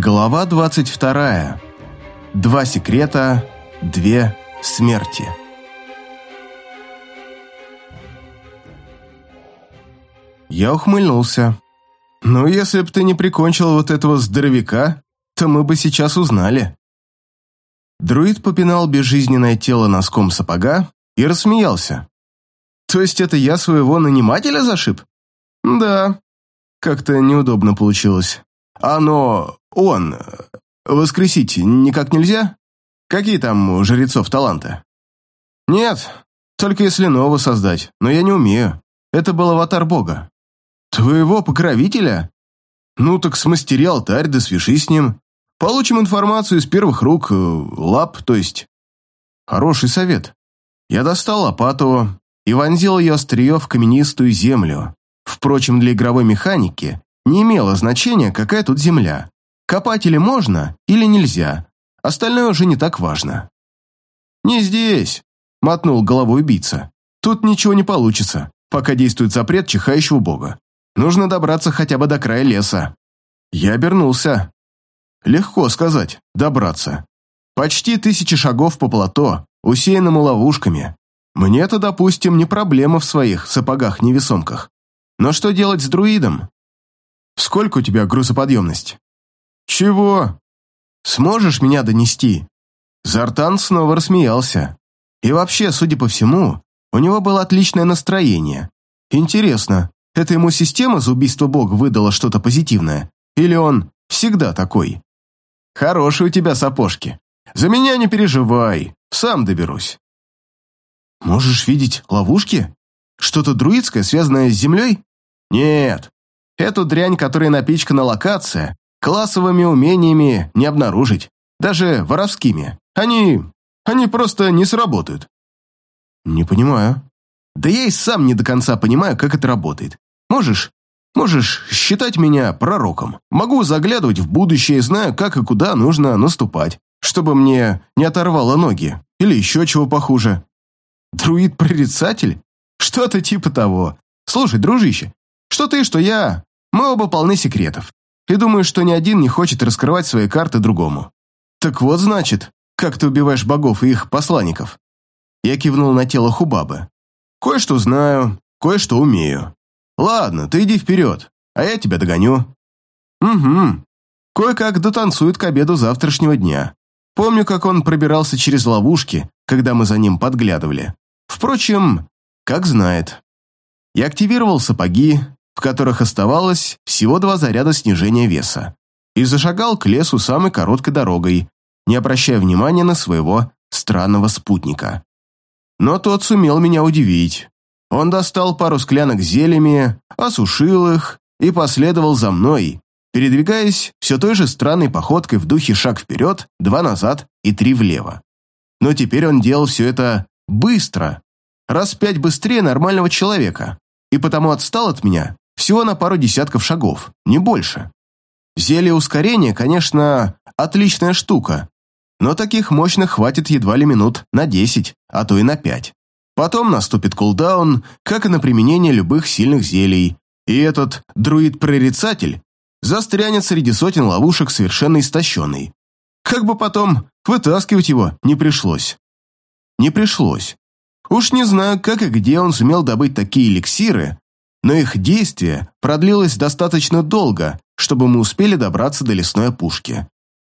Глава 22. Два секрета, две смерти. Я ухмыльнулся. «Ну, если б ты не прикончил вот этого здоровяка, то мы бы сейчас узнали». Друид попинал безжизненное тело носком сапога и рассмеялся. «То есть это я своего нанимателя зашиб?» «Да». Как-то неудобно получилось. «Оно... он... воскресить никак нельзя? Какие там жрецов таланты?» «Нет, только если нового создать, но я не умею. Это был аватар бога». «Твоего покровителя?» «Ну так смастери алтарь, да свяжи с ним. Получим информацию из первых рук, э, лап, то есть». Хороший совет. Я достал лопату и вонзил ее острие в каменистую землю. Впрочем, для игровой механики не имело значения, какая тут земля. Копать или можно, или нельзя. Остальное уже не так важно. «Не здесь», — мотнул головой убийца. «Тут ничего не получится, пока действует запрет чихающего бога. Нужно добраться хотя бы до края леса». Я обернулся. Легко сказать, добраться. Почти тысячи шагов по плато, усеянному ловушками. Мне-то, допустим, не проблема в своих сапогах-невесомках. Но что делать с друидом? Сколько у тебя грузоподъемность? Чего? Сможешь меня донести? Зартан снова рассмеялся. И вообще, судя по всему, у него было отличное настроение. Интересно, это ему система за убийство бога выдала что-то позитивное? Или он всегда такой? Хорошие у тебя сапожки. За меня не переживай, сам доберусь. Можешь видеть ловушки? Что-то друидское, связанное с землей? Нет, Эту дрянь, которая напичкана локация, классовыми умениями не обнаружить, даже воровскими. Они... они просто не сработают. Не понимаю. Да я и сам не до конца понимаю, как это работает. Можешь... можешь считать меня пророком. Могу заглядывать в будущее, знаю, как и куда нужно наступать, чтобы мне не оторвало ноги. Или еще чего похуже. Друид-прорицатель? Что-то типа того. Слушай, дружище, что ты, что я, мы оба полны секретов, и думаю, что ни один не хочет раскрывать свои карты другому. Так вот, значит, как ты убиваешь богов и их посланников. Я кивнул на тело Хубабы. Кое-что знаю, кое-что умею. Ладно, ты иди вперед, а я тебя догоню. Угу. Кое-как дотанцует к обеду завтрашнего дня. Помню, как он пробирался через ловушки, когда мы за ним подглядывали. Впрочем, как знает. Я активировал сапоги, в которых оставалось всего два заряда снижения веса, и зашагал к лесу самой короткой дорогой, не обращая внимания на своего странного спутника. Но тот сумел меня удивить. Он достал пару склянок зельями, осушил их и последовал за мной, передвигаясь все той же странной походкой в духе шаг вперед, два назад и три влево. Но теперь он делал все это быстро, раз пять быстрее нормального человека, и потому отстал от меня всего на пару десятков шагов, не больше. Зелье ускорения, конечно, отличная штука, но таких мощных хватит едва ли минут на 10, а то и на 5. Потом наступит кулдаун, как и на применение любых сильных зелий, и этот друид-прорицатель застрянет среди сотен ловушек совершенно истощенный. Как бы потом вытаскивать его не пришлось. Не пришлось. Уж не знаю, как и где он сумел добыть такие эликсиры, но их действие продлилось достаточно долго, чтобы мы успели добраться до лесной опушки.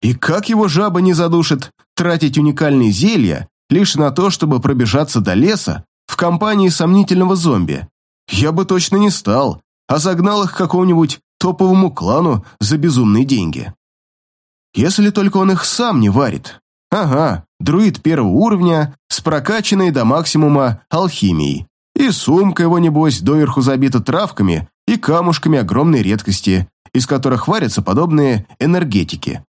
И как его жаба не задушит тратить уникальные зелья лишь на то, чтобы пробежаться до леса в компании сомнительного зомби? Я бы точно не стал, а загнал их к какому-нибудь топовому клану за безумные деньги. Если только он их сам не варит. Ага, друид первого уровня с прокачанной до максимума алхимией. Сумка его, небось, доверху забита травками и камушками огромной редкости, из которых варятся подобные энергетики.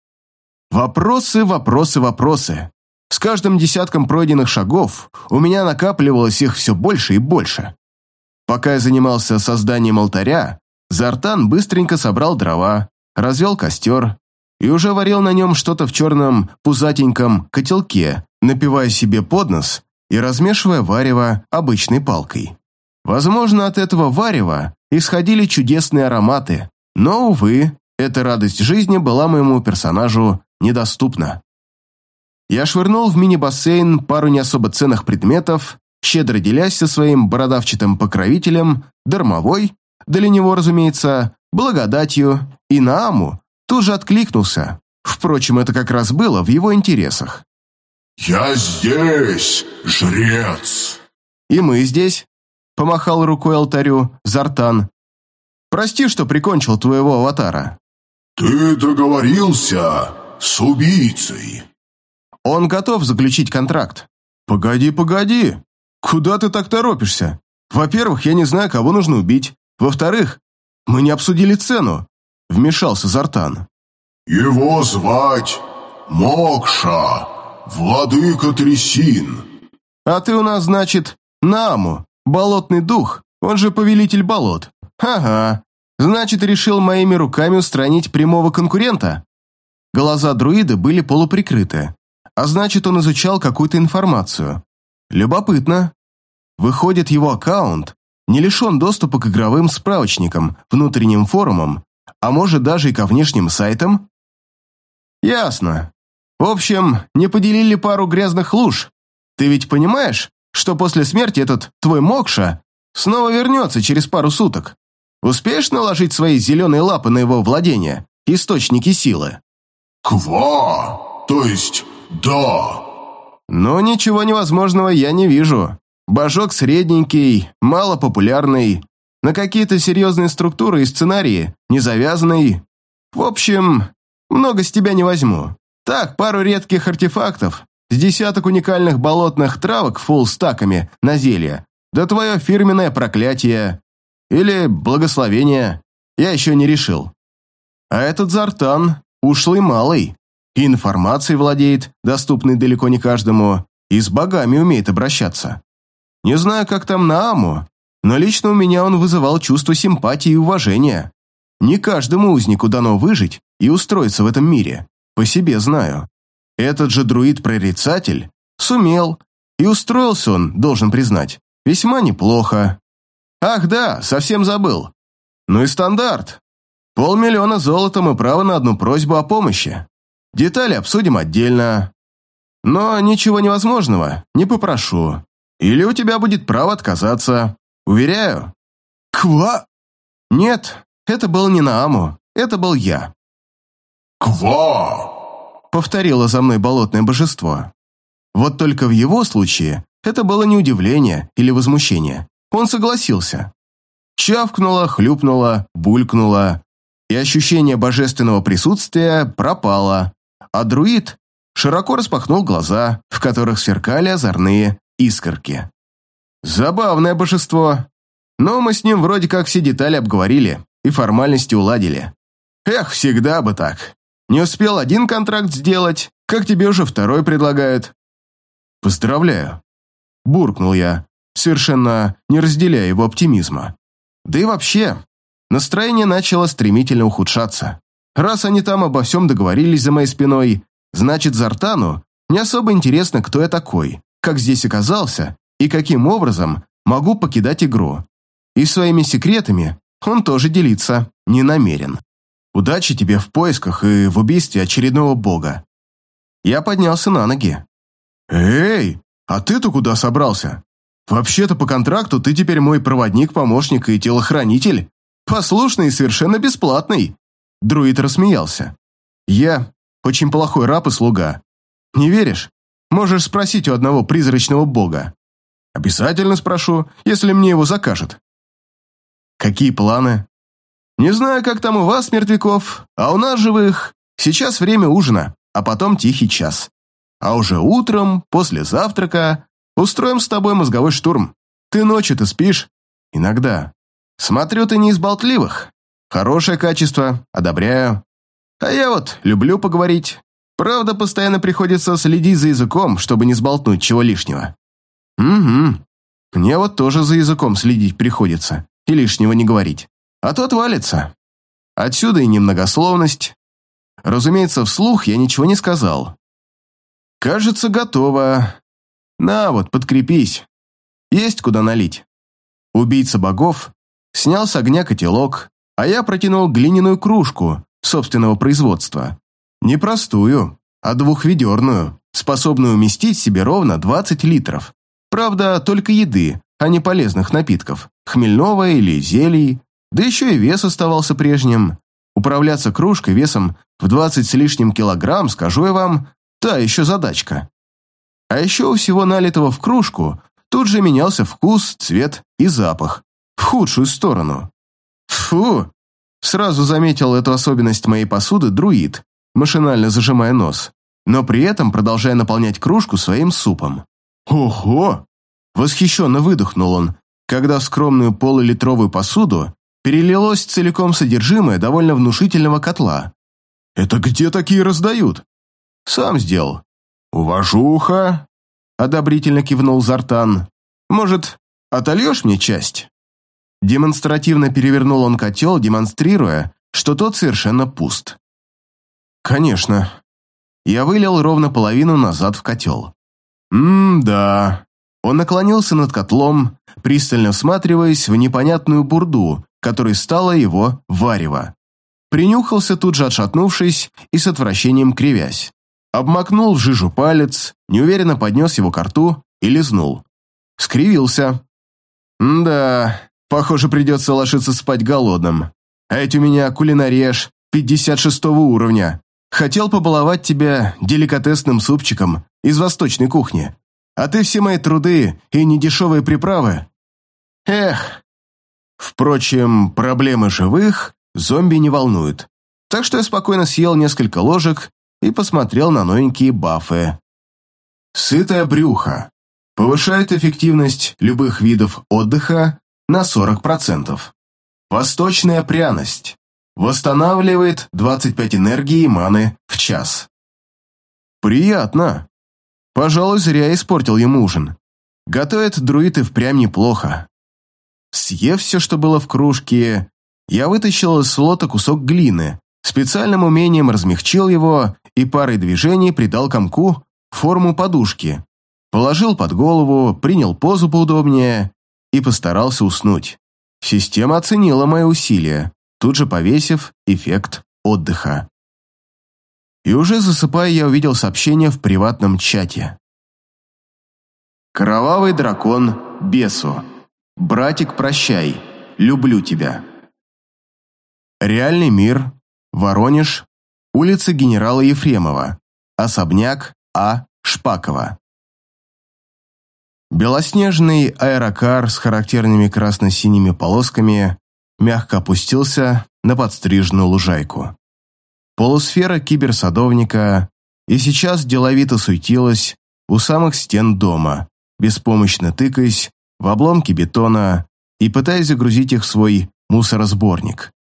Вопросы, вопросы, вопросы. С каждым десятком пройденных шагов у меня накапливалось их все больше и больше. Пока я занимался созданием алтаря, Зартан быстренько собрал дрова, развел костер и уже варил на нем что-то в черном пузатеньком котелке, напивая себе под нос и размешивая варево обычной палкой. Возможно, от этого варева исходили чудесные ароматы, но, увы, эта радость жизни была моему персонажу недоступна. Я швырнул в мини-бассейн пару не особо ценных предметов, щедро делясь со своим бородавчатым покровителем, дармовой, для него, разумеется, благодатью, и Нааму тут же откликнулся. Впрочем, это как раз было в его интересах. «Я здесь, жрец!» «И мы здесь», — помахал рукой алтарю Зартан. «Прости, что прикончил твоего аватара». «Ты договорился с убийцей». «Он готов заключить контракт». «Погоди, погоди. Куда ты так торопишься? Во-первых, я не знаю, кого нужно убить. Во-вторых, мы не обсудили цену», — вмешался Зартан. «Его звать Мокша, владыка трясин». «А ты у нас, значит, Наму, болотный дух, он же повелитель болот. Ага, значит, решил моими руками устранить прямого конкурента?» Глаза друида были полуприкрыты, а значит, он изучал какую-то информацию. Любопытно. Выходит, его аккаунт не лишен доступа к игровым справочникам, внутренним форумам, а может даже и ко внешним сайтам? Ясно. В общем, не поделили пару грязных луж. Ты ведь понимаешь, что после смерти этот твой Мокша снова вернется через пару суток? Успеешь наложить свои зеленые лапы на его владение, источники силы? «Ква! То есть да!» Но ничего невозможного я не вижу. Божок средненький, малопопулярный, на какие-то серьезные структуры и сценарии, не завязанный. В общем, много с тебя не возьму. Так, пару редких артефактов, с десяток уникальных болотных травок фулл-стаками на зелье, да твое фирменное проклятие. Или благословение. Я еще не решил. А этот Зартан ушлый малый. И информацией владеет, доступной далеко не каждому, и с богами умеет обращаться. Не знаю, как там на Аму, но лично у меня он вызывал чувство симпатии и уважения. Не каждому узнику дано выжить и устроиться в этом мире. По себе знаю. Этот же друид-прорицатель сумел, и устроился он, должен признать, весьма неплохо. Ах да, совсем забыл. Ну и стандарт. Полмиллиона золотом и право на одну просьбу о помощи. Детали обсудим отдельно. Но ничего невозможного не попрошу. Или у тебя будет право отказаться. Уверяю. «Ква?» Нет, это был не Нааму, это был я. «Ква!» Повторило за мной болотное божество. Вот только в его случае это было не удивление или возмущение. Он согласился. Чавкнуло, хлюпнуло, булькнуло, и ощущение божественного присутствия пропало, а друид широко распахнул глаза, в которых сверкали озорные искорки. Забавное божество, но мы с ним вроде как все детали обговорили и формальности уладили. Эх, всегда бы так. Не успел один контракт сделать, как тебе уже второй предлагают. Поздравляю. Буркнул я, совершенно не разделяя его оптимизма. Да и вообще, настроение начало стремительно ухудшаться. Раз они там обо всем договорились за моей спиной, значит, Зартану не особо интересно, кто я такой, как здесь оказался и каким образом могу покидать игру. И своими секретами он тоже делиться не намерен. Удачи тебе в поисках и в убийстве очередного бога. Я поднялся на ноги. Эй, а ты-то куда собрался? Вообще-то по контракту ты теперь мой проводник, помощник и телохранитель. Послушный и совершенно бесплатный. Друид рассмеялся. Я очень плохой раб и слуга. Не веришь? Можешь спросить у одного призрачного бога. Обязательно спрошу, если мне его закажут. Какие планы? Не знаю, как там у вас, мертвяков, а у нас живых. Сейчас время ужина, а потом тихий час. А уже утром, после завтрака, устроим с тобой мозговой штурм. Ты ночью-то спишь? Иногда. Смотрю, ты не из болтливых. Хорошее качество, одобряю. А я вот люблю поговорить. Правда, постоянно приходится следить за языком, чтобы не сболтнуть чего лишнего. Угу. Мне вот тоже за языком следить приходится и лишнего не говорить. А то отвалится. Отсюда и немногословность. Разумеется, вслух я ничего не сказал. Кажется, готово. На вот, подкрепись. Есть куда налить. Убийца богов снял с огня котелок, а я протянул глиняную кружку собственного производства. Не простую, а двухведерную, способную уместить себе ровно 20 литров. Правда, только еды, а не полезных напитков, хмельного или зелий, да еще и вес оставался прежним. Управляться кружкой весом в 20 с лишним килограмм, скажу я вам, та еще задачка. А еще у всего налитого в кружку тут же менялся вкус, цвет и запах. В худшую сторону. Фу! Сразу заметил эту особенность моей посуды друид, машинально зажимая нос, но при этом продолжая наполнять кружку своим супом. Ого! Восхищенно выдохнул он, когда в скромную полулитровую посуду перелилось целиком содержимое довольно внушительного котла. «Это где такие раздают?» «Сам сделал». «Уважуха!» — одобрительно кивнул Зартан. «Может, отольешь мне часть?» Демонстративно перевернул он котел, демонстрируя, что тот совершенно пуст. «Конечно». Я вылил ровно половину назад в котел. «М-да». Он наклонился над котлом, пристально всматриваясь в непонятную бурду, которой стало его варево. Принюхался тут же отшатнувшись и с отвращением кривясь. Обмакнул в жижу палец, неуверенно поднес его к рту и лизнул. Скривился. «Да, похоже, придется ложиться спать голодным. А у меня кулинареш 56 уровня. Хотел побаловать тебя деликатесным супчиком из восточной кухни. А ты все мои труды и недешевые приправы. Эх. Впрочем, проблемы живых зомби не волнуют. Так что я спокойно съел несколько ложек и посмотрел на новенькие бафы. Сытое брюхо. Повышает эффективность любых видов отдыха на 40%. Восточная пряность. Восстанавливает 25 энергии и маны в час. Приятно. Пожалуй, зря испортил ему ужин. Готовят друиды впрямь неплохо. Съев все, что было в кружке, я вытащил из слота кусок глины, специальным умением размягчил его и парой движений придал комку форму подушки. Положил под голову, принял позу поудобнее и постарался уснуть. Система оценила мои усилия, тут же повесив эффект отдыха. И уже засыпая, я увидел сообщение в приватном чате. «Кровавый дракон Бесу. Братик, прощай. Люблю тебя». Реальный мир. Воронеж. Улица генерала Ефремова. Особняк А. Шпакова. Белоснежный аэрокар с характерными красно-синими полосками мягко опустился на подстриженную лужайку полусфера киберсадовника, и сейчас деловито суетилась у самых стен дома, беспомощно тыкаясь в обломки бетона и пытаясь загрузить их в свой мусоросборник.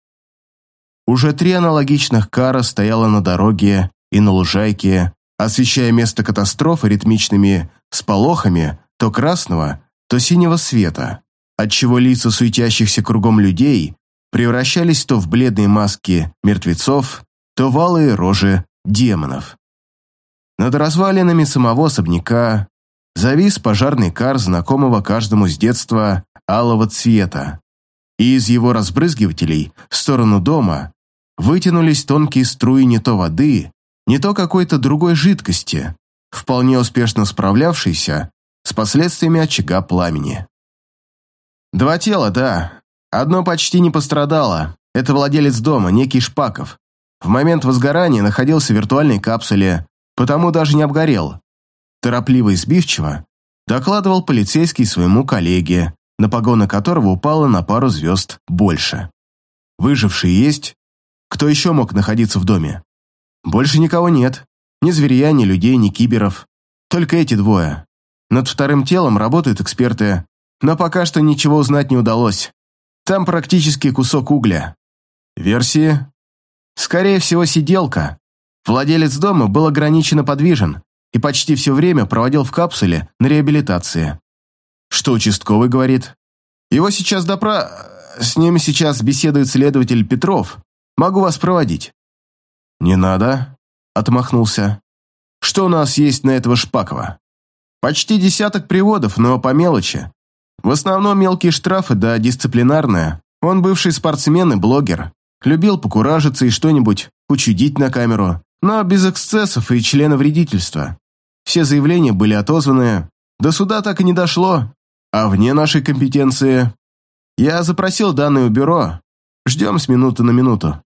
Уже три аналогичных кара стояло на дороге и на лужайке, освещая место катастрофы ритмичными сполохами то красного, то синего света, отчего лица суетящихся кругом людей превращались то в бледные маски мертвецов, то валые рожи демонов. Над развалинами самого особняка завис пожарный кар знакомого каждому с детства алого цвета, и из его разбрызгивателей в сторону дома вытянулись тонкие струи не то воды, не то какой-то другой жидкости, вполне успешно справлявшейся с последствиями очага пламени. Два тела, да. Одно почти не пострадало. Это владелец дома, некий Шпаков. В момент возгорания находился в виртуальной капсуле, потому даже не обгорел. Торопливо и сбивчиво докладывал полицейский своему коллеге, на погоны которого упало на пару звезд больше. Выжившие есть? Кто еще мог находиться в доме? Больше никого нет. Ни зверя, ни людей, ни киберов. Только эти двое. Над вторым телом работают эксперты, но пока что ничего узнать не удалось. Там практически кусок угля. Версии Скорее всего, сиделка. Владелец дома был ограниченно подвижен и почти все время проводил в капсуле на реабилитации. Что участковый говорит? Его сейчас допра... С ним сейчас беседует следователь Петров. Могу вас проводить. Не надо, отмахнулся. Что у нас есть на этого Шпакова? Почти десяток приводов, но по мелочи. В основном мелкие штрафы да дисциплинарные. Он бывший спортсмен и блогер. Любил покуражиться и что-нибудь учудить на камеру, но без эксцессов и члена вредительства. Все заявления были отозваны, до суда так и не дошло, а вне нашей компетенции. Я запросил данные у бюро, ждем с минуты на минуту.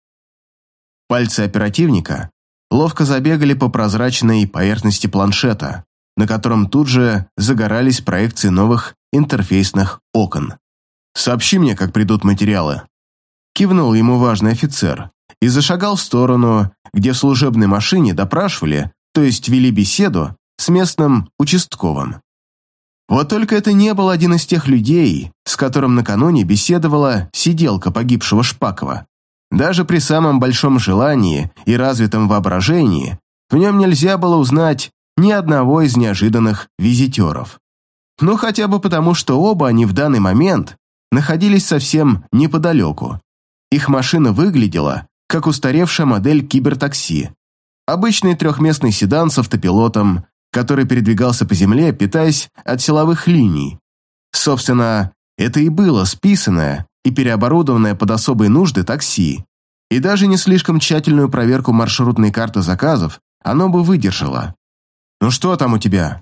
Пальцы оперативника ловко забегали по прозрачной поверхности планшета, на котором тут же загорались проекции новых интерфейсных окон. «Сообщи мне, как придут материалы». Кивнул ему важный офицер и зашагал в сторону, где в служебной машине допрашивали, то есть вели беседу, с местным участковым. Вот только это не был один из тех людей, с которым накануне беседовала сиделка погибшего Шпакова. Даже при самом большом желании и развитом воображении в нем нельзя было узнать ни одного из неожиданных визитеров. Ну, хотя бы потому, что оба они в данный момент находились совсем неподалеку. Их машина выглядела, как устаревшая модель кибертакси. Обычный трехместный седан с автопилотом, который передвигался по земле, питаясь от силовых линий. Собственно, это и было списанное и переоборудованное под особые нужды такси. И даже не слишком тщательную проверку маршрутной карты заказов оно бы выдержало. «Ну что там у тебя?»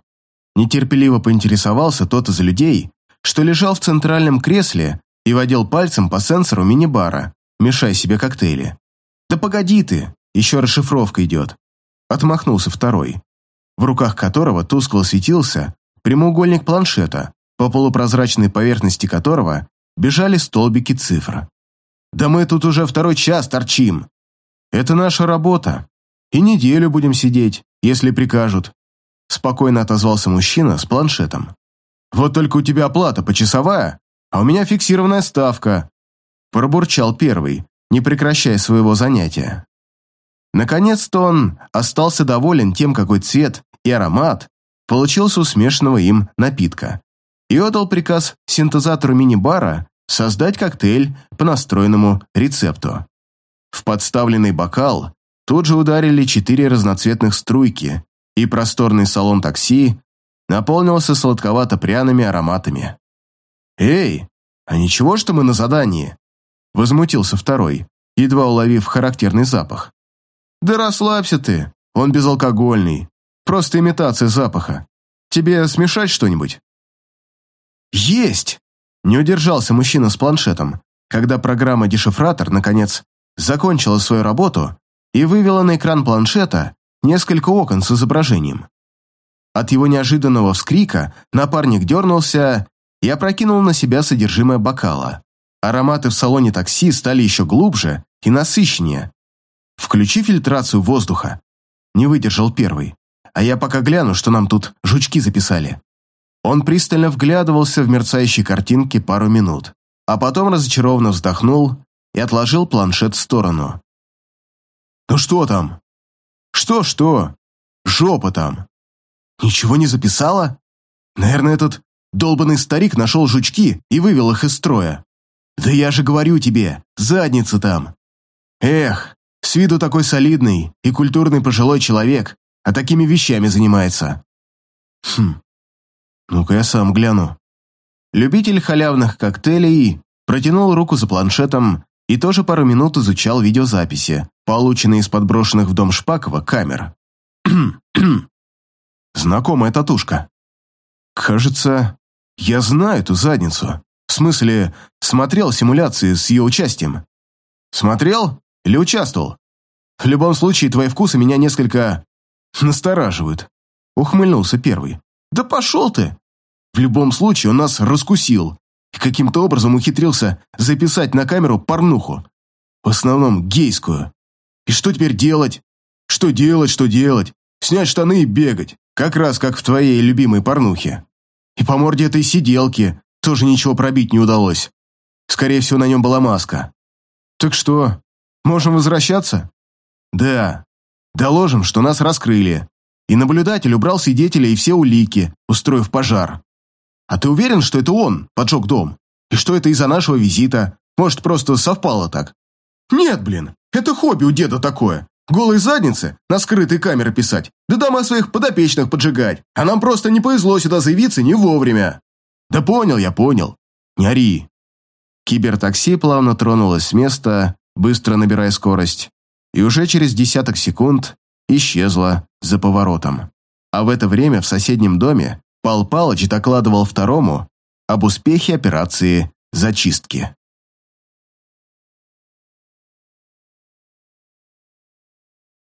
Нетерпеливо поинтересовался тот из людей, что лежал в центральном кресле и водил пальцем по сенсору мини-бара, мешая себе коктейли. «Да погоди ты, еще расшифровка идет», — отмахнулся второй, в руках которого тускло светился прямоугольник планшета, по полупрозрачной поверхности которого бежали столбики цифр. «Да мы тут уже второй час торчим. Это наша работа. И неделю будем сидеть, если прикажут», — спокойно отозвался мужчина с планшетом. «Вот только у тебя оплата почасовая, а у меня фиксированная ставка», — пробурчал первый, не прекращая своего занятия. Наконец-то он остался доволен тем, какой цвет и аромат получился у смешанного им напитка, и отдал приказ синтезатору мини-бара создать коктейль по настроенному рецепту. В подставленный бокал тут же ударили четыре разноцветных струйки, и просторный салон такси наполнился сладковато-пряными ароматами. «Эй, а ничего, что мы на задании?» Возмутился второй, едва уловив характерный запах. «Да расслабься ты, он безалкогольный, просто имитация запаха. Тебе смешать что-нибудь?» «Есть!» – не удержался мужчина с планшетом, когда программа-дешифратор, наконец, закончила свою работу и вывела на экран планшета несколько окон с изображением. От его неожиданного вскрика напарник дернулся и опрокинул на себя содержимое бокала. Ароматы в салоне такси стали еще глубже и насыщеннее. «Включи фильтрацию воздуха», — не выдержал первый. «А я пока гляну, что нам тут жучки записали». Он пристально вглядывался в мерцающие картинки пару минут, а потом разочарованно вздохнул и отложил планшет в сторону. «Ну что там?» «Что-что? Жопа там!» «Ничего не записала?» «Наверное, этот долбанный старик нашел жучки и вывел их из строя». «Да я же говорю тебе, задница там!» «Эх, с виду такой солидный и культурный пожилой человек, а такими вещами занимается». «Хм, ну-ка я сам гляну». Любитель халявных коктейлей протянул руку за планшетом и тоже пару минут изучал видеозаписи, полученные из подброшенных в дом Шпакова камер. Знакомая татушка. Кажется, я знаю эту задницу. В смысле, смотрел симуляции с ее участием. Смотрел или участвовал? В любом случае, твои вкусы меня несколько настораживают. Ухмыльнулся первый. Да пошел ты! В любом случае, он нас раскусил и каким-то образом ухитрился записать на камеру порнуху. В основном гейскую. И что теперь делать? Что делать, что делать? Снять штаны и бегать. Как раз как в твоей любимой порнухе. И по морде этой сиделки, тоже ничего пробить не удалось. Скорее всего, на нем была маска. Так что, можем возвращаться? Да. Доложим, что нас раскрыли. И наблюдатель убрал свидетеля и все улики, устроив пожар. А ты уверен, что это он поджег дом? И что это из-за нашего визита? Может, просто совпало так? Нет, блин, это хобби у деда такое. Голой задницы на скрытые камеры писать, да дома своих подопечных поджигать. А нам просто не повезло сюда заявиться не вовремя. «Да понял я, понял. Не ори». Кибертакси плавно тронулось с места, быстро набирая скорость. И уже через десяток секунд исчезла за поворотом. А в это время в соседнем доме Пал Палыч докладывал второму об успехе операции зачистки.